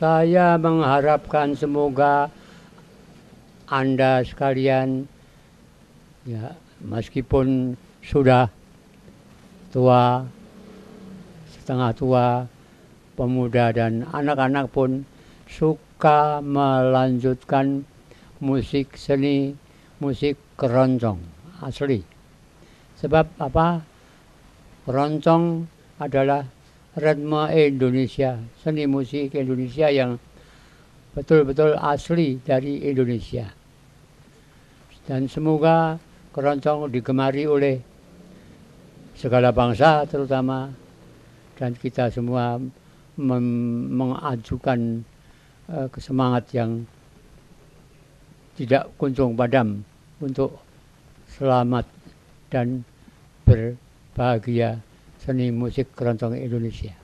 saya mengharapkan semoga Anda sekalian ya meskipun sudah tua setengah tua pemuda dan anak-anak pun suka melanjutkan musik seni musik keroncong asli. Sebab apa? Keroncong adalah ritme Indonesia seni musik Indonesia yang betul-betul asli dari Indonesia. Dan semoga keroncong digemari oleh segala bangsa terutama dan kita semua mengajukan uh, kesemangat yang tidak kunjung padam untuk selamat dan berbahagia seni musik keroncong Indonesia.